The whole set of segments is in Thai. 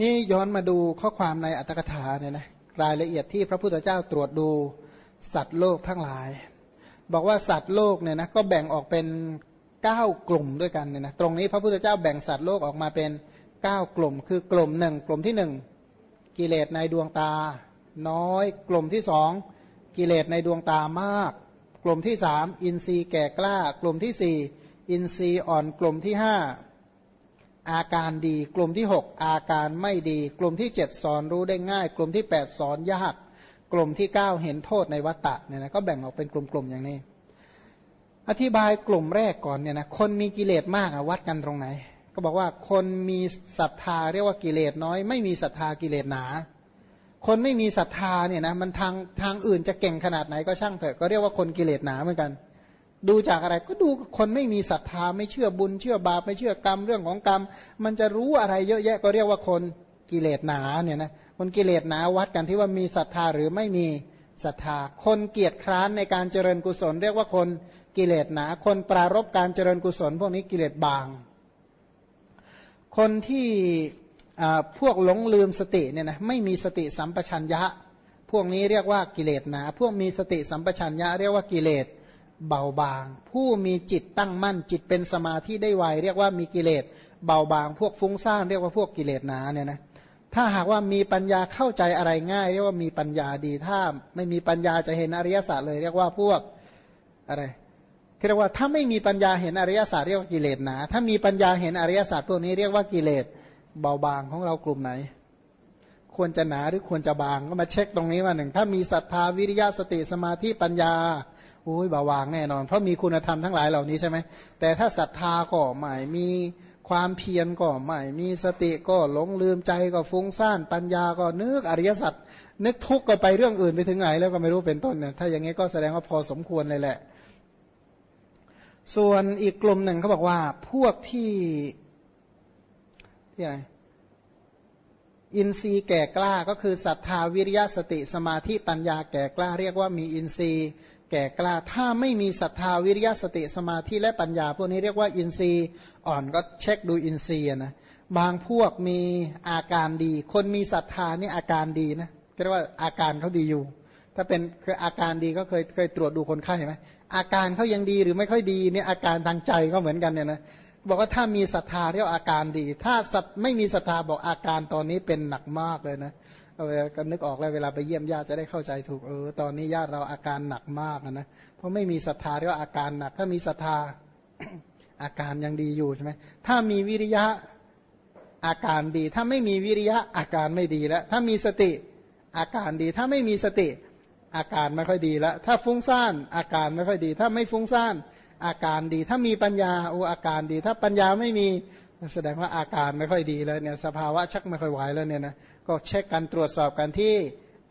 นี่ย้อนมาดูข้อความในอัตถกถาเนี่ยนะรายละเอียดที่พระพุทธเจ้าตรวจดูสัตว์โลกทั้งหลาย บอกว่าสัตว์โลกเนี่ยนะก็แบ่งออกเป็นเก้ากลุ่มด้วยกันเนี่ยนะตรงนี้พระพุทธเจ้าแบ่งสัตว์โลกออกมาเป็นเก้ากลุ่ม คือกลุ่มหนึ่งกลุ่มที่หนึ่งกิเลสในดวงตา น้อยกลุ่มที่สองกิเลสในดวงตามาก กลุ่มที่สามอินทรีย์แก่กล้า กลุ่มที่สี่อินทรีย์อ่อนกลุ่มที่ห้า อาการดี กลุ่มที่หกอาการไม่ดี กลุ่มที่เจ็ดสอนรู้ได้ง่าย กลุ่มที่แปดสอนยาก กลุ่มที่เก้าเห็นโทษในวัตตะเนี่ยนะก็แบ่งออกเป็นกลุ่มๆอย่างนี้ อธิบายกลุ่มแรกก่อนเนี่ยนะคนมีกิเลสมากวัดกันตรงไหน ก็บอกว่าคนมีศรัทธาเรียกว่ากิเลสน้อย ไม่มีศรัทธากิเลสหนา คนไม่มีศรัทธาเนี่ยนะมันทางทางอื่นจะเก่งขนาดไหนก็ช่างเถอะก็เรียกว่าคนกิเลสหนาเหมือนกัน ดูจากอะไรก็ดูคนไม่มีศรัทธาไม่เชื่อบุญ เชื่อบาปไม่เชื่อกรรมเรื่องของกรรม มันจะรู้อะไรเยอะแยะก็เรียกว่าคนกิเลสหนาเนี่ยนะคนกิเลสหนาวัดกันที่ว่ามีศรัทธาหรือไม่มีศรัทธา คนเกียจคร้านในการเจริญกุศล เรียกว่าคนกิเลสหนา คนปรารบการเจริญกุศล พวกนี้กิเลสบาง คนที่พวกหลงลืมสติเนี่ยนะไม่มีสติสัมปชัญญะ พวกนี้เรียกว่ากิเลสหนา พวกมีสติสัมปชัญญะเรียกว่ากิเลส เบาบาง ผู้มีจิตตั้งมั่น จิตเป็นสมาธิได้ไวเรียกว่ามีกิเลสเบาบาง พวกฟุ้งซ่านเรียกว่าพวกกิเลสหนาเนี่ยนะถ้าหากว่ามีปัญญาเข้าใจอะไรง่าย เรียกว่ามีปัญญาดีถ้าไม่มีปัญญาจะเห็นอริยสัจเลย เรียกว่าพวกอะไรเรียกว่าถ้าไม่มีปัญญาเห็นอริยสัจเรียกว่ากิเลสหนา ถ้ามีปัญญาเห็นอริยสัจพวกนี้เรียกว่ากิเลสเบาบางของเรากลุ่มไหน ควรจะหนาหรือควรจะบางก็มาเช็คตรงนี้ว่าหนึ่ง ถ้ามีศรัทธาวิริยะสติสมาธิปัญญา อุ้ยเบาบางแน่นอน เพราะมีคุณธรรมทั้งหลายเหล่านี้ใช่ไหมแต่ถ้าศรัทธาก็ใหม่มีความเพียรก็ใหม่มีสติก็หลงลืมใจก็ฟุ้งซ่านปัญญาก็นึกอริยสัจนึกทุกข์ก็ไปเรื่องอื่นไปถึงไหนแล้วก็ไม่รู้เป็นต้นเนี่ยถ้าอย่างนี้ก็แสดงว่าพอสมควรเลยแหละ ส่วนอีกกลุ่มหนึ่งเขาบอกว่าพวกที่ที่ไหนอินทรีย์แก่กล้าก็คือศรัทธาวิริยะสติสมาธิปัญญาแก่กล้า เรียกว่ามีอินทรีย์ แก่กล้า ถ้าไม่มีศรัทธาวิริยะสติสมาธิและปัญญา พวกนี้เรียกว่าอินทรีย์อ่อนก็เช็คดูอินทรีย์นะบางพวกมีอาการดี คนมีศรัทธานี่อาการดีนะเรียกว่าอาการเขาดีอยู่ ถ้าเป็นคืออาการดีก็เคยเคยตรวจดูคนไข้ไหมอาการเขายังดีหรือไม่ค่อยดีเนี่ยอาการทางใจก็เหมือนกันเนี่ยนะบอกว่าถ้ามีศรัทธาเรียกอาการดี ถ้าไม่มีศรัทธาบอกอาการตอนนี้เป็นหนักมากเลยนะ ก็นึกออกแล้วเวลาไปเยี่ยมญาติจะได้เข้าใจถูกเออตอนนี้ญาติเราอาการหนักมากนะเพราะไม่มีศรัทธาเรียกว่าอาการหนัก ถ้ามีศรัทธาอาการยังดีอยู่ใช่ไหมถ้ามีวิริยะอาการดี ถ้าไม่มีวิริยะอาการไม่ดีแล้ว ถ้ามีสติอาการดี ถ้าไม่มีสติ อาการไม่ค่อยดีแล้ว ถ้าฟุ้งซ่านอาการไม่ค่อยดี ถ้าไม่ฟุ้งซ่านอาการดี ถ้ามีปัญญาโออาการดี ถ้าปัญญาไม่มี แสดงว่าอาการไม่ค่อยดีแล้วเนี่ยสภาวะชักไม่ค่อยไหวแล้วเนี่ยนะก็เช็คกันตรวจสอบกันที่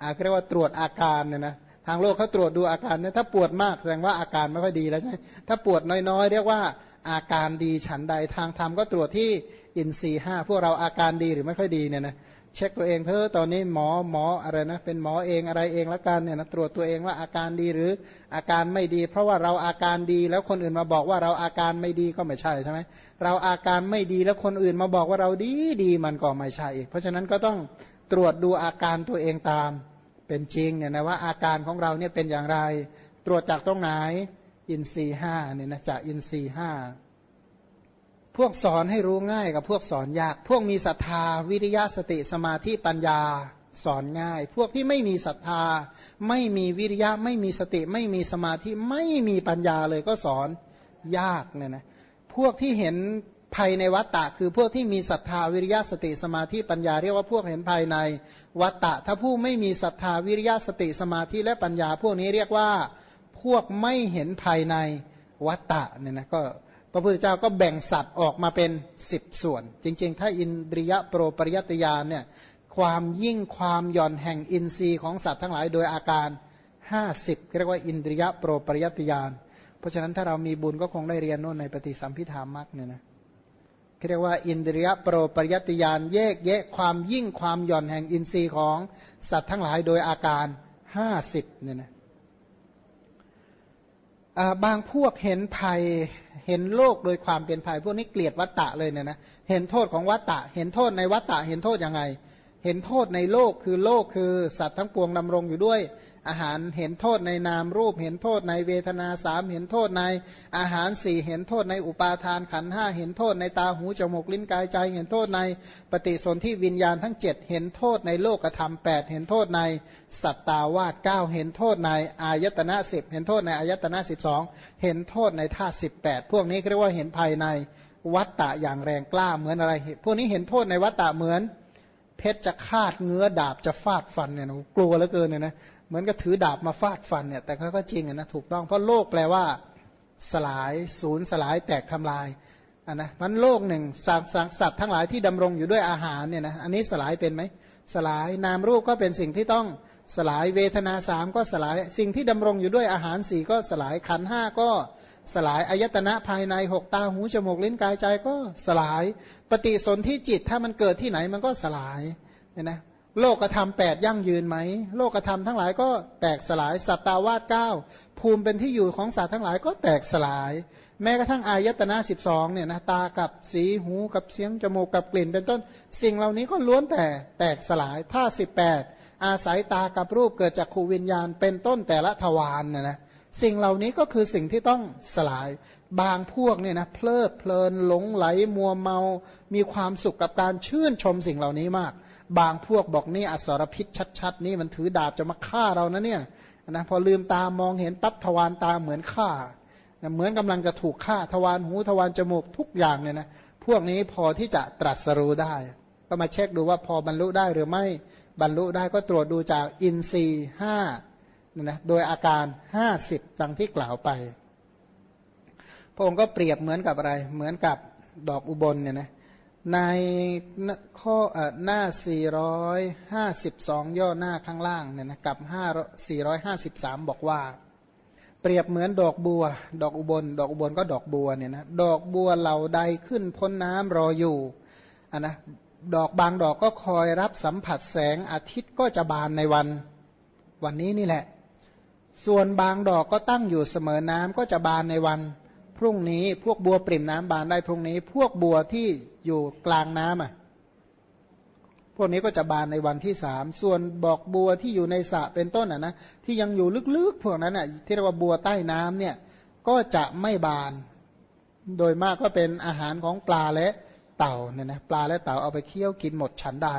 อาเรียกว่าตรวจอาการเนี่ยนะทางโลกเขาตรวจดูอาการเนี่ยถ้าปวดมากแสดงว่าอาการไม่ค่อยดีแล้วใช่ถ้าปวดน้อยๆ เรียกว่าอาการดีฉันใดทางธรรมก็ตรวจที่อินทรีห้าพวกเราอาการดีหรือไม่ค่อยดีเนี่ยนะ เช็คตัวเองเธอตอนนี้หมอหมออะไรนะเป็นหมอเองอะไรเองละกันเนี่ยนะตรวจตัวเองว่าอาการดีหรืออาการไม่ดี เพราะว่าเราอาการดีแล้วคนอื่นมาบอกว่าเราอาการไม่ดีก็ไม่ใช่ใช่ไหมเราอาการไม่ดีแล้วคนอื่นมาบอกว่าเราดีดีมันก็ไม่ใช่อีกเพราะฉะนั้นก็ต้องตรวจดูอาการตัวเองตามเป็นจริงเนี่ยนะว่าอาการของเราเนี่ยเป็นอย่างไร ตรวจจากตรงไหนอินทรีห้าเนี่ยนะจากอินทรีห้า พวกสอนให้รู้ง่ายกับพวกสอนยาก พวกมีศรัทธา วิริยะสติสมาธิปัญญาสอนง่าย พวกที่ไม่มีศรัทธา ไม่มีวิริยะ ไม่มีสติ ไม่มีสมาธิ ไม่มีปัญญาเลยก็สอนยากเนี่ยนะ พวกที่เห็นภัยในวัตตะ คือพวกที่มีศรัทธาวิริยะสติสมาธิปัญญาเรียกว่าพวกเห็นภายในวัตตะ ถ้าผู้ไม่มีศรัทธาวิริยะสติสมาธิและปัญญา พวกนี้เรียกว่าพวกไม่เห็นภายในวัตตะเนี่ยนะก็ พระพุทธเจ้าก็แบ่งสัตว์ออกมาเป็นสิบส่วน จริง ๆ ถ้าอินทรียโปรปริยติยานเนี่ยความยิ่งความหย่อนแห่งอินทรีย์ของสัตว์ทั้งหลายโดยอาการห้าสิบเรียกว่าอินทรียโปรปริยติยาน เพราะฉะนั้นถ้าเรามีบุญก็คงได้เรียนโน่นในปฏิสัมพิธามักเนี่ยนะเรียกว่าอินทรียโปรปริยติยานแยกแยะความยิ่งความหย่อนแห่งอินทรีย์ของสัตว์ทั้งหลายโดยอาการห้าสิบเนี่ยนะ บางพวกเห็นภัยเห็นโลกโดยความเป็นภัย พวกนี้เกลียดวัตตะเลยเนี่ยนะเห็นโทษของวัตตะ เห็นโทษในวัตตะเห็นโทษยังไง เห็นโทษในโลกคือโลกคือสัตว์ทั้งปวงดำรงอยู่ด้วย อาหารเห็นโทษในนามรูป เห็นโทษในเวทนาสามเห็นโทษในอาหารสี่เห็นโทษในอุปาทานขันห้าเห็นโทษในตาหูจมูกลิ้นกายใจ เห็นโทษในปฏิสนธิวิญญาณทั้งเจ็ดเห็นโทษในโลกธรรมแปดเห็นโทษในสัตตาวาสเก้าเห็นโทษในอายตนะสิบเห็นโทษในอายตนะสิบสองเห็นโทษในธาตุสิบแปดพวกนี้เรียกว่าเห็นภายในวัตตะอย่างแรงกล้าเหมือนอะไร พวกนี้เห็นโทษในวัตตะเหมือน เพชรจะคาดเงื้อดาบจะฟาดฟันเนี่ยนะกลัวเหลือเกินเนี่ยนะเหมือนกับถือดาบมาฟาดฟันเนี่ยแต่เขาก็จริงนะถูกต้องเพราะโลกแปลว่า สลายศูนย์สลายแตกทำลายอันนะมันโลกหนึ่งสัตว์สัตว์ทั้งหลายที่ดำรงอยู่ด้วยอาหารเนี่ยนะอันนี้สลายเป็นไหมสลายนามรูปก็เป็นสิ่งที่ต้องสลายเวทนาสามก็สลายสิ่งที่ดำรงอยู่ด้วยอาหารสี่ก็สลายขันห้าก็ส สลายอายตนะภายในหกตาหูจมูกลิ้นกายใจก็สลาย ปฏิสนธิจิตถ้ามันเกิดที่ไหนมันก็สลายเนี่ยนะโลกธรรมแปดยั่งยืนไหม โลกธรรมทั้งหลายก็แตกสลาย สัตตาวาสเก้าภูมิเป็นที่อยู่ของสัตว์ทั้งหลายก็แตกสลาย แม้กระทั่งอายตนะสิบสองเนี่ยนะตากับสีหูกับเสียงจมูกกับกลิ่น เป็นต้น สิ่งเหล่านี้ก็ล้วนแต่แตกสลายท่าสิบแปดอาศัยตากับรูปเกิดจากขูวิญญาณเป็นต้นแต่ละทวารเนี่ยนะ สิ่งเหล่านี้ก็คือสิ่งที่ต้องสลายบางพวกเนี่ยนะเพลิดเพลินหลงไหลมัวเมา มีความสุขกับการชื่นชมสิ่งเหล่านี้มาก บางพวกบอกนี่อสรพิษชัดๆ นี่มันถือดาบจะมาฆ่าเรานะเนี่ยนะพอลืมตามองเห็นปั๊บทวารตาเหมือนฆ่า เหมือนกำลังจะถูกฆ่าทวารหูทวารจมูกทุกอย่างเนี่ยนะพวกนี้พอที่จะตรัสรู้ได้ ก็มาเช็คดูว่าพอบรรลุได้หรือไม่บรรลุได้ก็ตรวจดูจากอินทรีห้า นะโดยอาการห้าสิบดังที่กล่าวไป พระองค์ก็เปรียบเหมือนกับอะไร เหมือนกับดอกอุบลเนี่ยนะในข้อหน้า 452 ย่อหน้าข้างล่างเนี่ยนะกับ 453 บอกว่า เปรียบเหมือนดอกบัว ดอกอุบล ดอกอุบลก็ดอกบัวเนี่ยนะดอกบัวเหล่าใดขึ้นพ้นน้ำรออยู่อะนะดอกบางดอกก็คอยรับสัมผัสแสงอาทิตย์ก็จะบานในวัน วันนี้นี่แหละ ส่วนบางดอกก็ตั้งอยู่เสมอน้ำก็จะบานในวัน พรุ่งนี้พวกบัวปริ่มน้ำบานได้พรุ่งนี้ พวกบัวที่อยู่กลางน้ำอะพวกนี้ก็จะบานในวันที่สามส่วนบอกบัวที่อยู่ในสระเป็นต้นอะนะที่ยังอยู่ลึกๆพวกนั้นอะที่เรียกว่าบัวใต้น้ำเนี่ยก็จะไม่บาน โดยมากก็เป็นอาหารของปลาและเต่าเนี่ยนะปลาและเต่าเอาไปเคี่ยวกินหมดฉันใด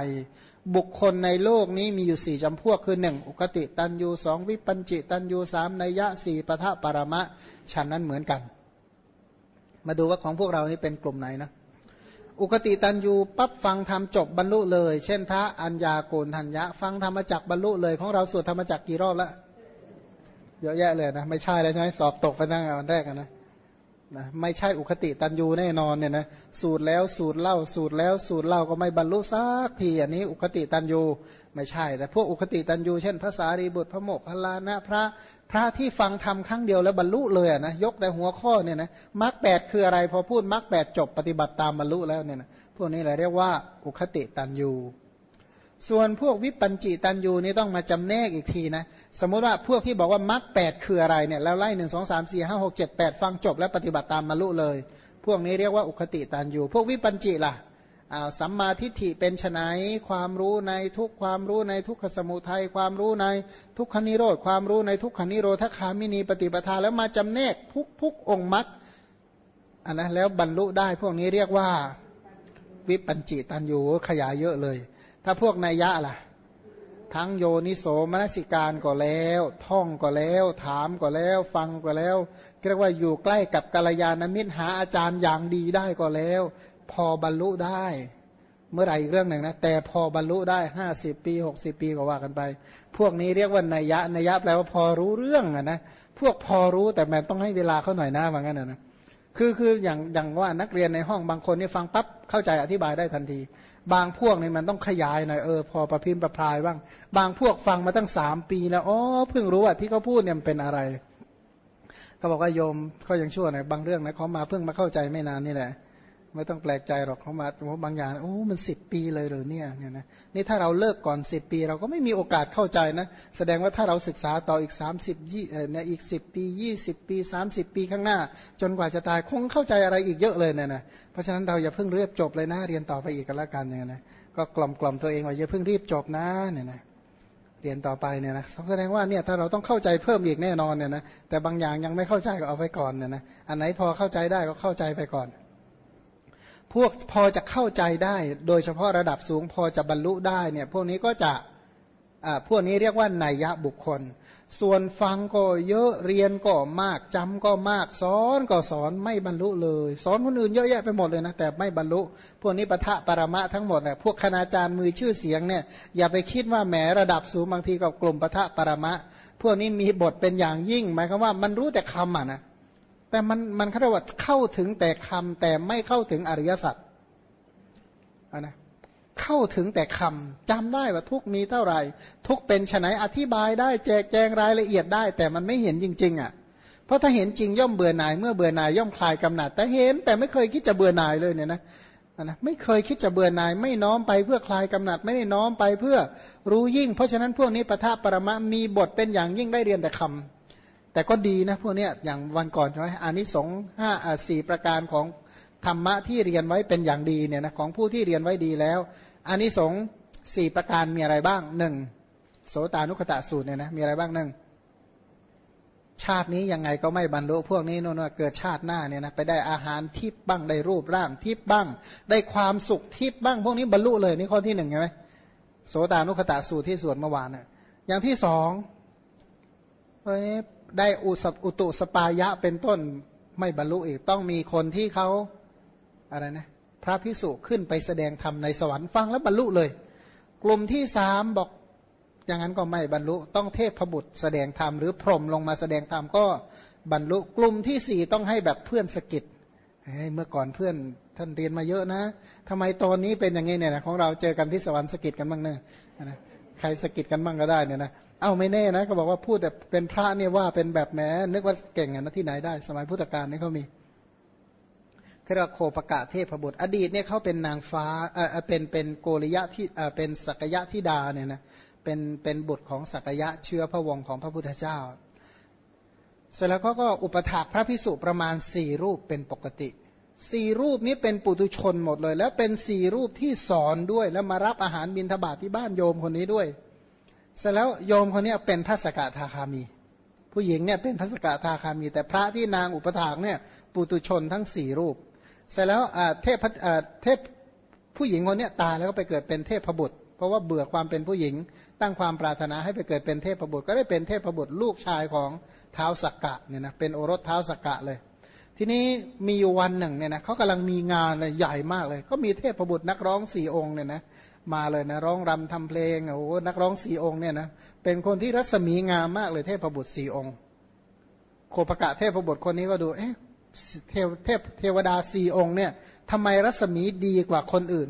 บุคคลในโลกนี้มีอยู่สี่จำพวกคือหนึ่งอุกติตันยูสองวิปัญจิตันยูสามนยะสี่ปะทะปรมะฉันนั้นเหมือนกัน มาดูว่าของพวกเรานี่เป็นกลุ่มไหนนะอุกติตันยูปั๊บฟังธรรมจบบรรลุเลย เช่น พระอัญญาโกณทัญญะ ฟังธรรมจักบรรลุเลยของเราสวดธรรมจักกี่รอบล้วเยอะแยะเลยนะไม่ใช่เลยใช่ไหมสอบตกไปตั้งแต่วันแรกนะ นะไม่ใช่อุคติตันยูแน่นอนเนี่ยนะสูตรแล้วสูตรเล่าสูตรแล้วสูตรเล่าก็ไม่บรรลุสักทีอันนี้อุคติตันยูไม่ใช่ แต่พวกอุคติตันยูเช่นภาษารีบุตรพระโมกขลานะพระพระที่ฟังทำครั้งเดียวแล้วบรรลุเลยนะยกแต่หัวข้อเนี่ยนะมรรคแปดคืออะไรพอพูดมรรคแปดจบปฏิบัติตามบรรลุแล้วเนี่ยนะพวกนี้แหละเรียกว่าอุคติตันยู ส่วนพวกวิปัญจิตันยูนี่ต้องมาจำแนกอีกทีนะสมมติว่าพวกที่บอกว่ามรรคแปดคืออะไรเนี่ยแล้วไล่หนึ่งสองสามสี่ห้าหกเจ็ดแปดฟังจบแล้วปฏิบัติตามบรรลุเลย พวกนี้เรียกว่าอุคติตันยูพวกวิปัญจิล่ะอาสัมมาทิฏฐิเป็นไนความรู้ในทุกความรู้ในทุกขสมุทัยความรู้ในทุกขนิโรธความรู้ในทุกขนิโรธคามินีปฏิปทาแล้วมาจำแนกทุกทุกองค์มรรคอันนะแล้วบรรลุได้พวกนี้เรียกว่าวิปัญจิตันยูขยายเยอะเลย ถ้าพวกนัยยะล่ะ ทั้งโยนิโสมนสิการก็แล้ว ท่องก็แล้ว ถามก็แล้ว ฟังก็แล้วเรียกว่าอยู่ใกล้กับกัลยาณมิตรหาอาจารย์อย่างดีได้ก็แล้ว พอบรรลุได้ เมื่อไรอีกเรื่องหนึ่งนะ แต่พอบรรลุได้ห้าสิบปีหกสิบปีก็ว่ากันไป พวกนี้เรียกว่านัยยะนัยยะแปลว่าพอรู้เรื่องอะนะพวกพอรู้แต่แม่ต้องให้เวลาเขาหน่อยนะว่างั้นนะ คือคืออย่างอย่างว่านักเรียนในห้องบางคนนี่ฟังปั๊บเข้าใจอธิบายได้ทันที บางพวกนี่มันต้องขยายหน่อยเออพอประพิมพ์ประพายบ้าง บางพวกฟังมาตั้งสามปีแล้วอ๋อเพิ่งรู้ว่าที่เขาพูดเนี่ยเป็นอะไรเขาบอกว่าโยมเขายังชั่วหน่อยบางเรื่องนะเขามาเพิ่งมาเข้าใจไม่นานนี่แหละ ไม่ต้องแปลกใจหรอกเขามาบางอย่างโอ้มันสิบปีเลยหรือเนี่ยเนี่ยนะนี่ถ้าเราเลิกก่อนสิบปี เราก็ไม่มีโอกาสเข้าใจนะ แสดงว่าถ้าเราศึกษาต่ออีกสามสิบยี่เนี่ยอีกสิบปียี่สิบปีสามสิบปีข้างหน้า จนกว่าจะตายคงเข้าใจอะไรอีกเยอะเลยเนี่ยนะเพราะฉะนั้นเราอย่าเพิ่งเรียบจบเลยนะเรียนต่อไปอีกกันแล้วกันเนี่ยนะก็กล่อมกล่อมตัวเองว่าอย่าเพิ่งรีบจบนะเนี่ยนะเรียนต่อไปเนี่ยนะแสดงว่าเนี่ยถ้าเราต้องเข้าใจเพิ่มอีกแน่นอนเนี่ยนะแต่บางอย่างยังไม่เข้าใจก็เอาไว้ก่อนเนี่ยนะอันไหนพอเข้าใจได้ก็เข้าใจไปก่อน พวกพอจะเข้าใจได้ โดยเฉพาะระดับสูงพอจะบรรลุได้เนี่ยพวกนี้ก็จะพวกนี้เรียกว่านัยยะบุคคล ส่วนฟังก็เยอะเรียนก็มากจำก็มากสอนก็สอนไม่บรรลุเลย สอนคนอื่นเยอะแยะไปหมดเลยนะแต่ไม่บรรลุ พวกนี้ปะทะปรมะทั้งหมดเนี่ยพวกคณาจารย์มือชื่อเสียงเนี่ยอย่าไปคิดว่าแหมระดับสูงบางทีกับกลุ่มปะทะปรมะ พวกนี้มีบทเป็นอย่างยิ่ง หมายความว่ามันรู้แต่คำอะนะ แต่มันมันเขาเรียกว่าเข้าถึงแต่คำแต่ไม่เข้าถึงอริยสัจนะเข้าถึงแต่คำจำได้ว่าทุกมีเท่าไหร่ ทุกเป็นไนอธิบายได้แจกแจงรายละเอียดได้ แต่มันไม่เห็นจริง ๆ อะ เพราะถ้าเห็นจริงย่อมเบื่อหน่าย เมื่อเบื่อหน่ายย่อมคลายกำหนัด แต่เห็นแต่ไม่เคยคิดจะเบื่อหน่ายเลยเนี่ยนะนะไม่เคยคิดจะเบื่อหน่าย ไม่น้อมไปเพื่อคลายกำหนัดไม่ได้น้อมไปเพื่อรู้ยิ่ง เพราะฉะนั้นพวกนี้ปะทะปรมะมีบทเป็นอย่างยิ่งได้เรียนแต่คำ แต่ก็ดีนะพวกนี้อย่างวันก่อนใช่ไหมอานิสงส์ห้าสี่ประการของธรรมะที่เรียนไว้เป็นอย่างดีเนี่ยนะของผู้ที่เรียนไว้ดีแล้วอันนี้สงสี่ประการมีอะไรบ้างหนึ่งโสตานุขตะสูตรเนี่ยนะมีอะไรบ้างหนึ่งชาตินี้ยังไงก็ไม่บรรลุพวกนี้โน่นเกิดชาติหน้าเนี่ยนะไปได้อาหารทิพบ้างได้รูปร่างทิพบ้าง ได้ความสุขทิพบ้าง พวกนี้บรรลุเลยนี่ข้อที่หนึ่งใช่ไหมโสตานุขตะสูตรที่สวดเมื่อวานน่ะอย่างที่สอง ได้อุสอุตุสปายะเป็นต้นไม่บรรลุอีกต้องมีคนที่เขาอะไรนะพระภิกษุขึ้นไปแสดงธรรมในสวรรค์ฟังแล้วบรรลุเลย กลุ่มที่สามบอกอย่างนั้นก็ไม่บรรลุต้องเทพบุตรแสดงธรรมหรือพรหมลงมาแสดงธรรมก็บรรลุกลุ่มที่สี่ต้องให้แบบเพื่อนสกิดเมื่อก่อนเพื่อนท่านเรียนมาเยอะนะทำไมตอนนี้เป็นอย่างนี้เนี่ยนะของเราเจอกันที่สวรรค์สกิดกันบ้างเนอะใครสกิดกันบ้างก็ได้เนี่ยนะ เอ้าไม่แน่นะก็บอกว่าพูดแต่เป็นพระเนี่ยว่าเป็นแบบแหมนึกว่าเก่งอะนะที่ไหนได้ สมัยพุทธกาลนี่เขามีเรียกโคปกะเทพบุตร อดีตเนี่ยเขาเป็นนางฟ้าเออเป็นเป็นโกริยะที่เออเป็นสักยะธิดาเนี่ยนะเป็นเป็นบุตรของสักยะเชื้อพระวงศ์ของพระพุทธเจ้า เสร็จแล้วเขาก็อุปถากพระพิสุประมาณสี่รูปเป็นปกติสี่รูปนี้เป็นปุตุชนหมดเลย แล้วเป็นสี่รูปที่สอนด้วยแล้วมารับอาหารบิณฑบาตทที่บ้านโยมคนนี้ด้วย เสร็จแล้วโยมคนนี้เป็นพระสกทาคามี ผู้หญิงเนี่ยเป็นพระสกทาคามี แต่พระที่นางอุปถากเนี่ยปุตุชนทั้งสี่รูป เสร็จแล้วเทพเทพผู้หญิงคนนี้ตายแล้วก็ไปเกิดเป็นเทพบุตร เพราะว่าเบื่อความเป็นผู้หญิง ตั้งความปรารถนาให้ไปเกิดเป็นเทพบุตร ก็ได้เป็นเทพบุตรลูกชายของเท้าสักกะเนี่ยนะเป็นโอรสเท้าสักกะเลย ทีนี้มีอยู่วันหนึ่งเนี่ยนะเขากำลังมีงานเลยใหญ่มากเลย ก็มีเทพบุตรนักร้องสี่องค์เนี่ยนะ มาเลยนะ ร้องรำทำเพลงโอ้โหนักร้องสี่องค์เนี่ยนะเป็นคนที่รัศมีงามมากเลยเทพบุตรสี่องค์ โคปกะเทพบุตรคนนี้ก็ดูเอ๊ะเทวเทพเทวดาสี่องค์เนี่ยทำไมรัศมีดีกว่าคนอื่น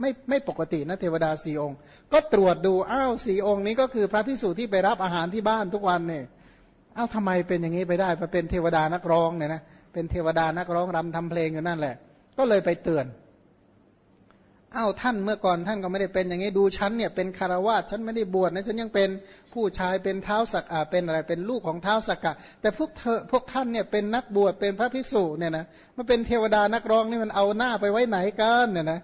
ไม่ไม่ปกตินะเทวดาสี่องค์ ก็ตรวจดูอ้าวสี่องค์นี้ก็คือพระพิสุที่ไปรับอาหารที่บ้านทุกวันเนี่ยอ้าวทำไมเป็นอย่างนี้ไปได้มาเป็นเทวดานักร้องเนี่ยนะเป็นเทวดานักร้องรำทำเพลงอยู่นั่นแหละ ก็เลยไปเตือน อ้าวท่านเมื่อก่อนท่านก็ไม่ได้เป็นอย่างนี้ดูฉันเนี่ยเป็นคารวะฉันไม่ได้บวชนะฉันยังเป็นผู้ชายเป็นเท้าสักอาเป็นอะไรเป็นลูกของเท้าสักกะ แต่พวกเธอพวกท่านเนี่ยเป็นนักบวชเป็นพระภิกษุเนี่ยนะมันเป็นเทวดานักร้องนี่มันเอาหน้าไปไว้ไหนกันเนี่ยนะ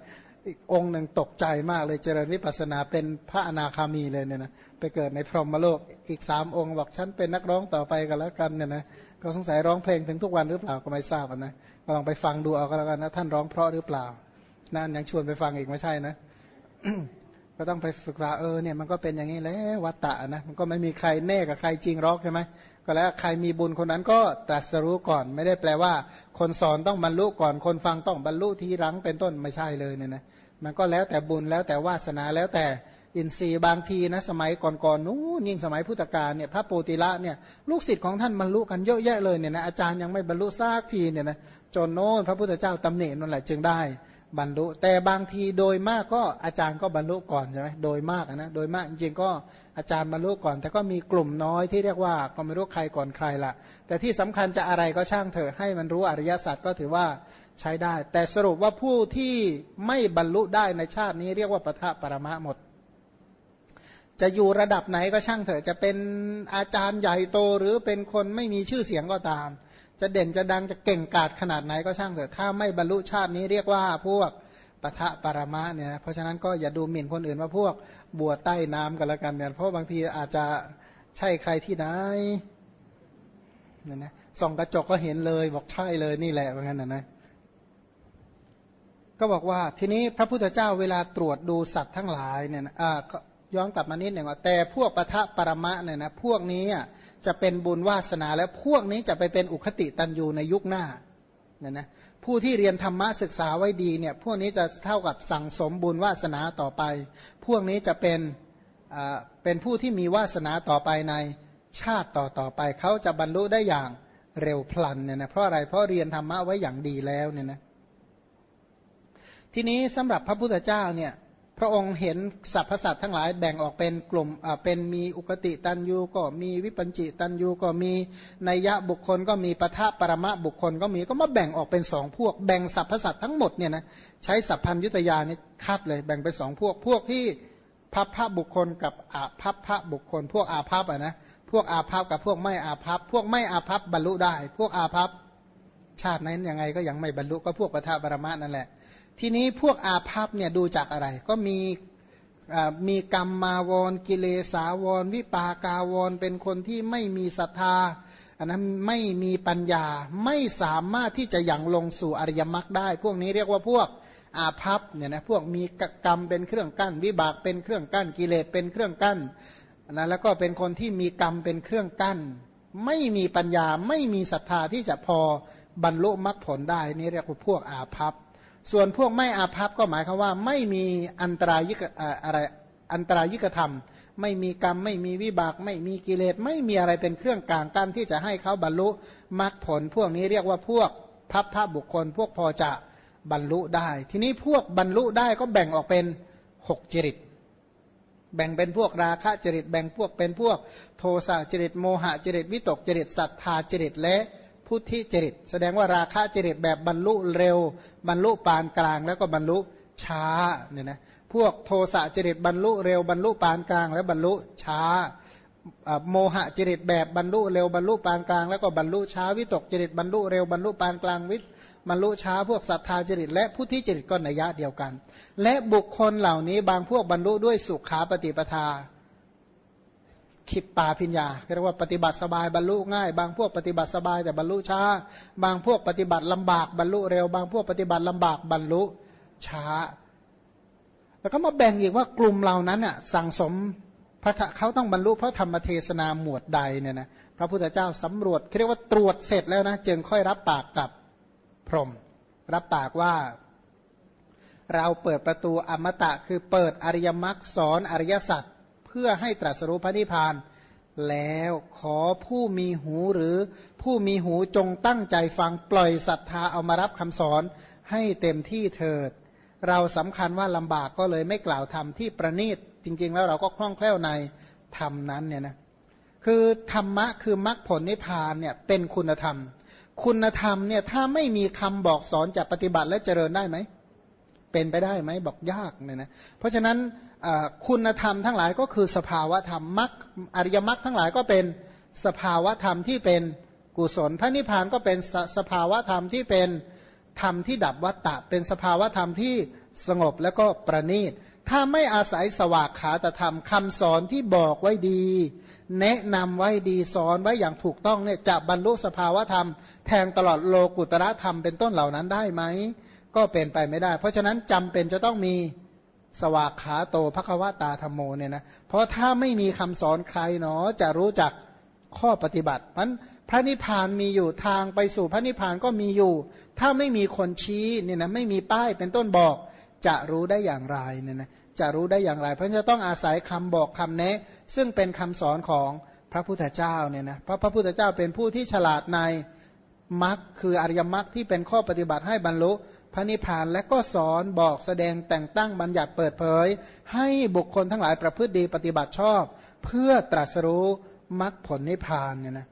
อีกองหนึ่งตกใจมากเลยเจริญวิปัสนาเป็นพระอนาคามีเลยเนี่ยนะไปเกิดในพรหมโลกอีกสามองค์บอกฉันเป็นนักร้องต่อไปกันแล้วกันเนี่ยนะก็สงสัยร้องเพลงถึงทุกวันหรือเปล่าก็ไม่ทราบนะก็ลองไปฟังดูเอาก็แล้วกันนะท่านร้องเพราะหรือเปล่า นั่นยังชวนไปฟังอีกไม่ใช่นะก็ต้องไปศึกษาเออเนี่ยมันก็เป็นอย่างนี้แล้ววัตตะนะมันก็ไม่มีใครแน่กับใครจริงรอกใช่ไหมก็แล้วใครมีบุญคนนั้นก็ตรัสรู้ก่อน ไม่ได้แปลว่า คนสอนต้องบรรลุก่อน คนฟังต้องบรรลุทีหลังเป็นต้นไม่ใช่เลยเนี่ยนะมันก็แล้วแต่บุญแล้วแต่วาสนาแล้วแต่อินทรีย์บางทีนะสมัยก่อนๆนู้นยิ่งสมัยพุทธกาลเนี่ยพระโปติละเนี่ยลูกศิษย์ของท่านบรรลุกันเยอะแยะเลยเนี่ยนะอาจารย์ยังไม่บรรลุซากทีเนี่ยนะจนโน้นพระพุทธเจ้าตำเหนินั่นแหละจึงได้ บรรลุ แต่บางทีโดยมากก็อาจารย์ก็บรรลุก่อนใช่ไหมโดยมากนะโดยมากจริงๆก็อาจารย์บรรลุก่อน แต่ก็มีกลุ่มน้อยที่เรียกว่าก็ไม่รู้ใครก่อนใครละแต่ที่สำคัญจะอะไรก็ช่างเถอะให้มันรู้อริยสัจก็ถือว่าใช้ได้ แต่สรุปว่าผู้ที่ไม่บรรลุได้ในชาตินี้เรียกว่าปทะปรมะหมด จะอยู่ระดับไหนก็ช่างเถอะจะเป็นอาจารย์ใหญ่โตหรือเป็นคนไม่มีชื่อเสียงก็ตาม จะเด่นจะดังจะเก่งกาจขนาดไหนก็ช่างเถอะถ้าไม่บรรลุชาตินี้เรียกว่าพวกปทะปรมะเนี่ยนะเพราะฉะนั้นก็อย่าดูหมิ่นคนอื่นว่าพวกบัวใต้น้ำกันแล้วกันเนี่ยเพราะบางทีอาจจะใช่ใครที่ไหนเนี่ยนะส่องกระจกก็เห็นเลยบอกใช่เลยนี่แหละเหมือนกันนะนะก็บอกว่าทีนี้พระพุทธเจ้าเวลาตรวจดูสัตว์ทั้งหลายเนี่ยอ่าย้อนกลับมานิดหนึ่งว่าแต่พวกปะทะปรมะเนี่ยนะพวกนี้ จะเป็นบุญวาสนา แล้วพวกนี้จะไปเป็นอุคติตันยูในยุคหน้าเนี่ยนะผู้ที่เรียนธรรมะศึกษาไว้ดีเนี่ยพวกนี้จะเท่ากับสั่งสมบุญวาสนาต่อไป พวกนี้จะเป็นเป็นผู้ที่มีวาสนาต่อไปในชาติต่อต่อไปเขาจะบรรลุได้อย่างเร็วพลันเนี่ยนะเพราะอะไรเพราะเรียนธรรมะไว้อย่างดีแล้วเนี่ยนะทีนี้สำหรับพระพุทธเจ้าเนี่ย พระองค์เห็นสรรพสัตว์ทั้งหลายแบ่งออกเป็นกลุ่มเป็นมีอุกติตันยูก็มีวิปัญจิตันยูก็มีนัยยะบุคคลก็มีปทะปรมะบุคคลก็มีก็มาแบ่งออกเป็นสองพวก แบ่งสรรพสัตว์ทั้งหมดเนี่ยนะใช้สัพพัญยุตยานี่คัดเลยแบ่งเป็นสองพวกพวกที่พับพระบุคคลกับอาพับพระบุคคล พวกอาภัพอะนะพวกอาภัพกับพวกไม่อาภัพพวกไม่อาภัพบรรลุได้ พวกอาภัพชาตินั้นยังไงก็ยังไม่บรรลุก็พวกปทะปรมะนั่นแหละ ทีนี้พวกอาภัพเนี่ยดูจากอะไร ก็มีมีกรรมมาวรกิเลสาวร วิปากาวร เป็นคนที่ไม่มีศรัทธาอันนั้นไม่มีปัญญาไม่สามารถที่จะยังลงสู่อริยมรรคได้ พวกนี้เรียกว่าพวกอาภัพเนี่ยนะพวกมีกรรมเป็นเครื่องกั้น วิบากเป็นเครื่องกั้น กิเลสเป็นเครื่องกั้นนะแล้วก็เป็นคนที่มีกรรมเป็นเครื่องกั้น ไม่มีปัญญาไม่มีศรัทธาที่จะพอบรรลุมรรคผลได้ นี่เรียกว่าพวกอาภัพ ส่วนพวกไม่อาภัพก็หมายความว่า ไม่มีอันตรายิกอะไรอันตรายิกธรรม ไม่มีกรรม ไม่มีวิบาก ไม่มีกิเลส ไม่มีอะไรเป็นเครื่องกลางกั้นที่จะให้เขาบรรลุมรรคผล พวกนี้เรียกว่าพวกพับพพบุคคล พวกพอจะบรรลุได้ ทีนี้พวกบรรลุได้ก็แบ่งออกเป็นหกจริต แบ่งเป็นพวกราคะจริต แบ่งพวกเป็นพวกโทสะจริต โมหะจริต วิตกจริต ศรัทธาจริต และ พุทธิจริต แสดงว่าราคะจริตแบบบรรลุเร็ว บรรลุปานกลาง แล้วก็บรรลุช้าเนี่ยนะพวกโทสะจริตบรรลุเร็วบรรลุปานกลาง และบรรลุช้าโมหะจริตแบบบรรลุเร็วบรรลุปานกลาง แล้วก็บรรลุช้าวิตกจริตบรรลุเร็วบรรลุปานกลางวิบรรลุช้าพวกศรัทธาจริต และพุทธิจริตก็นัยยะเดียวกัน และบุคคลเหล่านี้บางพวกบรรลุด้วยสุขาปฏิปทา ขิปปาพิญญาเรียกว่าปฏิบัติสบายบรรลุง่าย บางพวกปฏิบัติสบายแต่บรรลุช้า บางพวกปฏิบัติลำบากบรรลุเร็ว บางพวกปฏิบัติลำบากบรรลุช้า แล้วก็มาแบ่งอีกว่ากลุ่มเหล่านั้นอะสั่งสมพระเขาต้องบรรลุเพราะธรรมเทศนาหมวดใดเนี่ยนะพระพุทธเจ้าสำรวจเรียกว่าตรวจเสร็จแล้วนะจึงค่อยรับปากกับพรหมรับปากว่าเราเปิดประตูอมตะคือเปิดอริยมรรคสอนอริยสัจ พื่อให้ตรัสรู้พระนิพพาน แล้วขอผู้มีหูหรือผู้มีหูจงตั้งใจฟังปล่อยศรัทธาเอามารับคำสอนให้เต็มที่เถิด เราสำคัญว่าลำบากก็เลยไม่กล่าวธรรมที่ประณีตจริง ๆ แล้วเราก็คล่องแคล่วในธรรมนั้นเนี่ยนะคือธรรมะคือมรรคผลนิพพานเนี่ยเป็นคุณธรรม คุณธรรมเนี่ยถ้าไม่มีคำบอกสอนจะปฏิบัติและเจริญได้ไหม เป็นไปได้ไหมบอกยากเนี่ยนะเพราะฉะนั้น คุณธรรมทั้งหลายก็คือสภาวะธรรมมรรคอริยมรรคทั้งหลายก็เป็นสภาวะธรรมที่เป็นกุศล พระนิพพานก็เป็นสสภาวะธรรมที่เป็นธรรมที่ดับวัตตะ เป็นสภาวะธรรมที่สงบแล้วก็ประณีต ถ้าไม่อาศัยสวากขาตธรรมคำสอนที่บอกไว้ดี แนะนำไว้ดีสอนไว้อย่างถูกต้องเนี่ยจะบรรลุสภาวะธรรม แทงตลอดโลกุตระธรรมเป็นต้นเหล่านั้นได้ไหม ก็เป็นไปไม่ได้ เพราะฉะนั้นจำเป็นจะต้องมี สวากขาโตภควตาธรรมโมเนี่ยนะเพราะถ้าไม่มีคำสอนใครเนาะจะรู้จักข้อปฏิบัติมันพระนิพพานมีอยู่ทางไปสู่พระนิพพานก็มีอยู่ ถ้าไม่มีคนชี้เนี่ยนะไม่มีป้ายเป็นต้นบอก จะรู้ได้อย่างไรเนี่ยนะจะรู้ได้อย่างไร เพราะจะต้องอาศัยคำบอกคำแนะ ซึ่งเป็นคำสอนของพระพุทธเจ้าเนี่ยนะเพราะพระพุทธเจ้าเป็นผู้ที่ฉลาดในมรรคคืออริยมรรคที่เป็นข้อปฏิบัติให้บรรลุ ระนิพพานและก็สอนบอกแสดงแต่งตั้งบัญญัติเปิดเผย ให้บุคคลทั้งหลายประพฤติดีปฏิบัติชอบ เพื่อตรัสรู้มรรคผลนิพพานเนี่ยนะ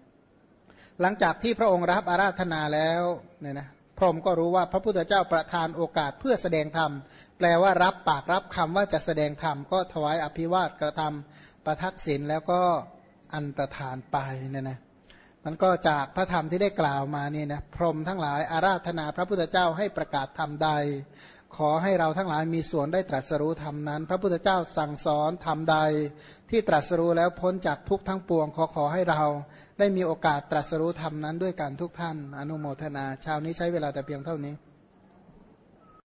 หลังจากที่พระองค์รับอาราธนาแล้วเนี่ยนะพรหมก็รู้ว่าพระพุทธเจ้าประทานโอกาสเพื่อแสดงธรรม แปลว่ารับปากรับคำว่าจะแสดงธรรม ก็ถวายอภิวาทกระทำประทักษิณแล้วก็อันตรธานไปเนี่ยนะ มันก็จากพระธรรมที่ได้กล่าวมานี่นะพรหมทั้งหลายอาราธนาพระพุทธเจ้าให้ประกาศธรรมใด ขอให้เราทั้งหลายมีส่วนได้ตรัสรู้ธรรมนั้น พระพุทธเจ้าสั่งสอนธรรมใด ที่ตรัสรู้แล้วพ้นจากทุกทั้งปวง ขอขอให้เราได้มีโอกาสตรัสรู้ธรรมนั้นด้วยกันทุกท่าน อนุโมทนาชาวนี้ใช้เวลาแต่เพียงเท่านี้